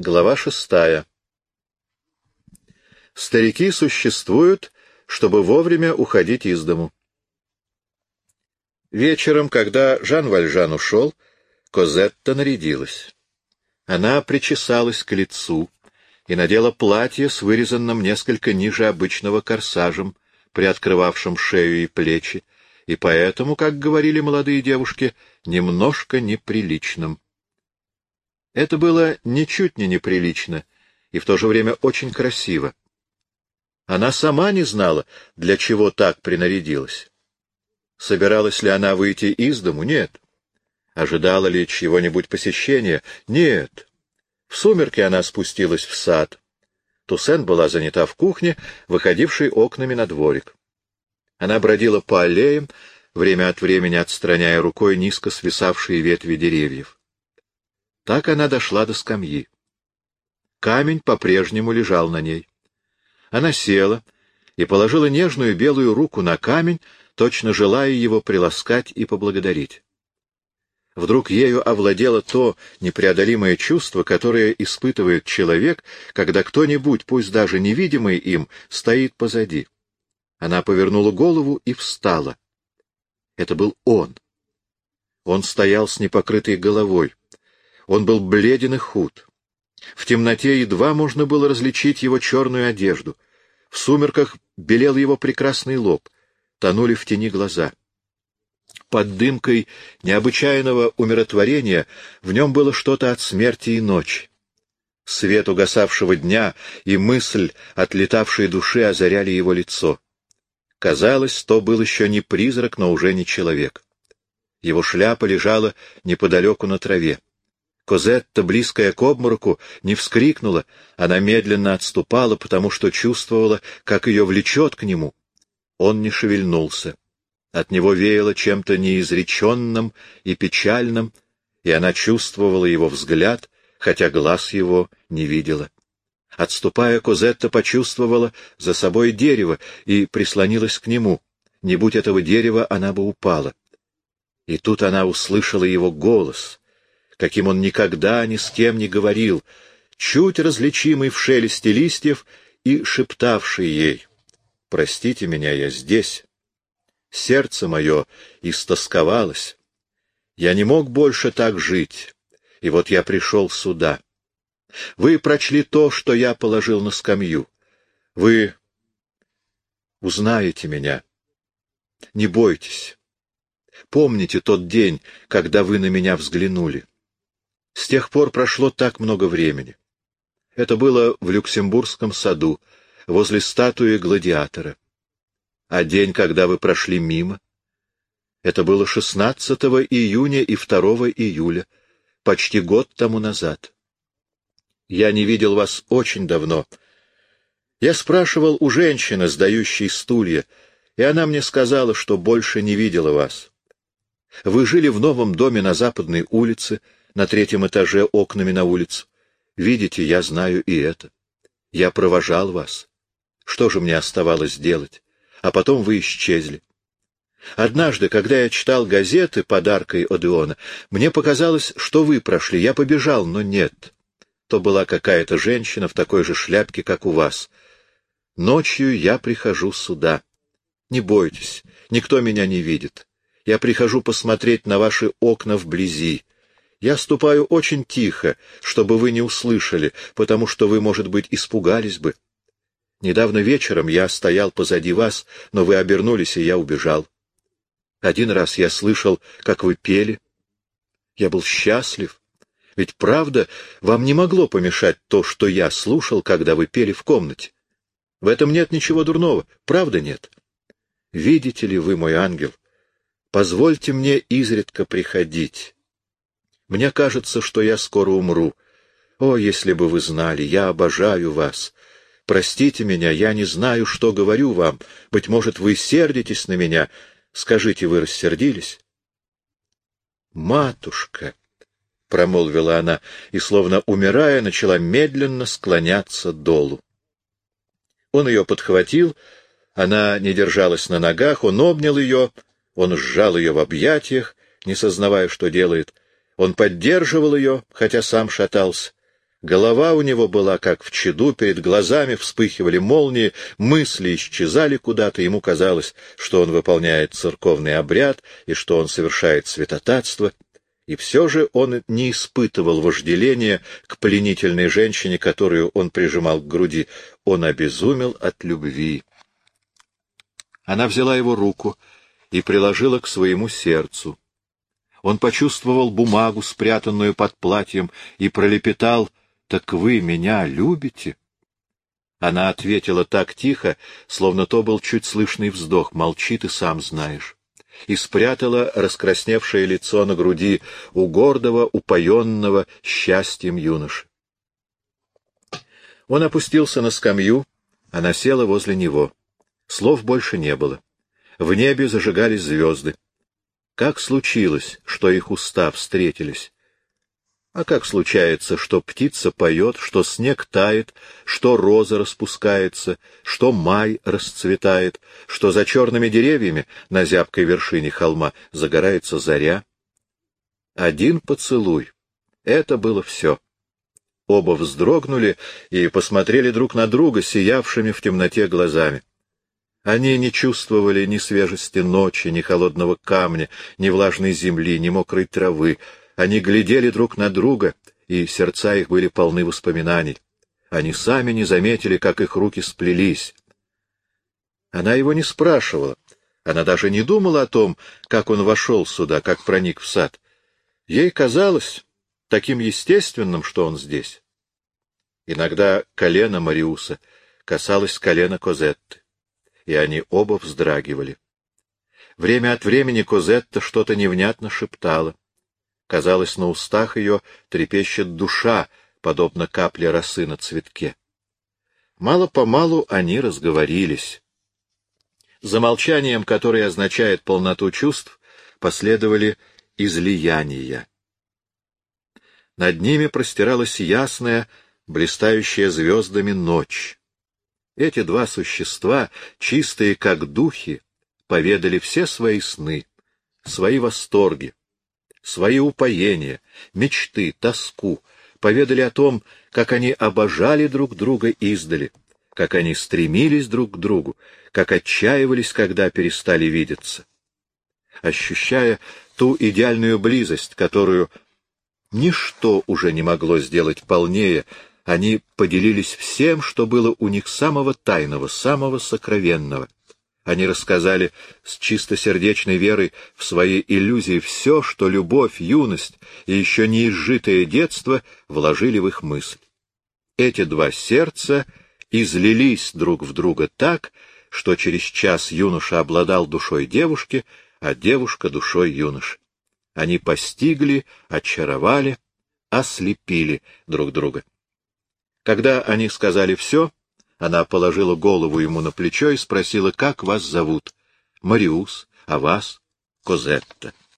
Глава шестая. Старики существуют, чтобы вовремя уходить из дому. Вечером, когда Жан Вальжан ушел, Козетта нарядилась. Она причесалась к лицу и надела платье с вырезанным несколько ниже обычного корсажем, приоткрывавшим шею и плечи, и поэтому, как говорили молодые девушки, немножко неприличным. Это было ничуть не неприлично и в то же время очень красиво. Она сама не знала, для чего так принарядилась. Собиралась ли она выйти из дому? Нет. Ожидала ли чего-нибудь посещения? Нет. В сумерки она спустилась в сад. Туссен была занята в кухне, выходившей окнами на дворик. Она бродила по аллеям, время от времени отстраняя рукой низко свисавшие ветви деревьев. Так она дошла до скамьи. Камень по-прежнему лежал на ней. Она села и положила нежную белую руку на камень, точно желая его приласкать и поблагодарить. Вдруг ею овладело то непреодолимое чувство, которое испытывает человек, когда кто-нибудь, пусть даже невидимый им, стоит позади. Она повернула голову и встала. Это был он. Он стоял с непокрытой головой. Он был бледен и худ. В темноте едва можно было различить его черную одежду. В сумерках белел его прекрасный лоб тонули в тени глаза. Под дымкой необычайного умиротворения в нем было что-то от смерти и ночи. Свет угасавшего дня и мысль отлетавшей души озаряли его лицо. Казалось, то был еще не призрак, но уже не человек. Его шляпа лежала неподалеку на траве. Козетта, близкая к обмороку, не вскрикнула, она медленно отступала, потому что чувствовала, как ее влечет к нему, он не шевельнулся. От него веяло чем-то неизреченным и печальным, и она чувствовала его взгляд, хотя глаз его не видела. Отступая, Козетта почувствовала за собой дерево и прислонилась к нему. Не будь этого дерева, она бы упала. И тут она услышала его голос, каким он никогда ни с кем не говорил, чуть различимый в шелесте листьев и шептавший ей. Простите меня, я здесь. Сердце мое истосковалось. Я не мог больше так жить, и вот я пришел сюда. Вы прочли то, что я положил на скамью. Вы узнаете меня. Не бойтесь. Помните тот день, когда вы на меня взглянули. С тех пор прошло так много времени. Это было в Люксембургском саду, возле статуи гладиатора. А день, когда вы прошли мимо, это было 16 июня и 2 июля, почти год тому назад. Я не видел вас очень давно. Я спрашивал у женщины, сдающей стулья, и она мне сказала, что больше не видела вас. Вы жили в новом доме на западной улице, на третьем этаже окнами на улицу. Видите, я знаю и это. Я провожал вас. Что же мне оставалось делать? А потом вы исчезли. Однажды, когда я читал газеты подаркой Одеона, мне показалось, что вы прошли. Я побежал, но нет. То была какая-то женщина в такой же шляпке, как у вас. Ночью я прихожу сюда. Не бойтесь, никто меня не видит. Я прихожу посмотреть на ваши окна вблизи. Я ступаю очень тихо, чтобы вы не услышали, потому что вы, может быть, испугались бы. Недавно вечером я стоял позади вас, но вы обернулись, и я убежал. Один раз я слышал, как вы пели. Я был счастлив. Ведь правда, вам не могло помешать то, что я слушал, когда вы пели в комнате. В этом нет ничего дурного, правда нет? Видите ли вы, мой ангел, позвольте мне изредка приходить. Мне кажется, что я скоро умру. О, если бы вы знали, я обожаю вас. Простите меня, я не знаю, что говорю вам. Быть может, вы сердитесь на меня. Скажите, вы рассердились? Матушка, — промолвила она, и, словно умирая, начала медленно склоняться долу. Он ее подхватил, она не держалась на ногах, он обнял ее, он сжал ее в объятиях, не сознавая, что делает. Он поддерживал ее, хотя сам шатался. Голова у него была как в чаду, перед глазами вспыхивали молнии, мысли исчезали куда-то, ему казалось, что он выполняет церковный обряд и что он совершает святотатство, и все же он не испытывал вожделения к пленительной женщине, которую он прижимал к груди, он обезумел от любви. Она взяла его руку и приложила к своему сердцу. Он почувствовал бумагу, спрятанную под платьем, и пролепетал «Так вы меня любите?» Она ответила так тихо, словно то был чуть слышный вздох, молчи ты сам знаешь, и спрятала раскрасневшее лицо на груди у гордого, упоенного счастьем юноши. Он опустился на скамью, она села возле него. Слов больше не было. В небе зажигались звезды. Как случилось, что их уста встретились? А как случается, что птица поет, что снег тает, что роза распускается, что май расцветает, что за черными деревьями на зябкой вершине холма загорается заря? Один поцелуй. Это было все. Оба вздрогнули и посмотрели друг на друга сиявшими в темноте глазами. Они не чувствовали ни свежести ночи, ни холодного камня, ни влажной земли, ни мокрой травы. Они глядели друг на друга, и сердца их были полны воспоминаний. Они сами не заметили, как их руки сплелись. Она его не спрашивала. Она даже не думала о том, как он вошел сюда, как проник в сад. Ей казалось таким естественным, что он здесь. Иногда колено Мариуса касалось колена Козетты и они оба вздрагивали. Время от времени Козетта что-то невнятно шептала. Казалось, на устах ее трепещет душа, подобно капле росы на цветке. Мало-помалу они разговорились. За молчанием, которое означает полноту чувств, последовали излияния. Над ними простиралась ясная, блистающая звездами ночь. Эти два существа, чистые как духи, поведали все свои сны, свои восторги, свои упоения, мечты, тоску, поведали о том, как они обожали друг друга издали, как они стремились друг к другу, как отчаивались, когда перестали видеться. Ощущая ту идеальную близость, которую ничто уже не могло сделать полнее, они поделились всем, что было у них самого тайного, самого сокровенного. Они рассказали с чистосердечной верой в свои иллюзии все, что любовь, юность и еще не изжитое детство вложили в их мысль. Эти два сердца излились друг в друга так, что через час юноша обладал душой девушки, а девушка — душой юноши. Они постигли, очаровали, ослепили друг друга. Когда они сказали все, она положила голову ему на плечо и спросила, как вас зовут. Мариус, а вас? Козетта.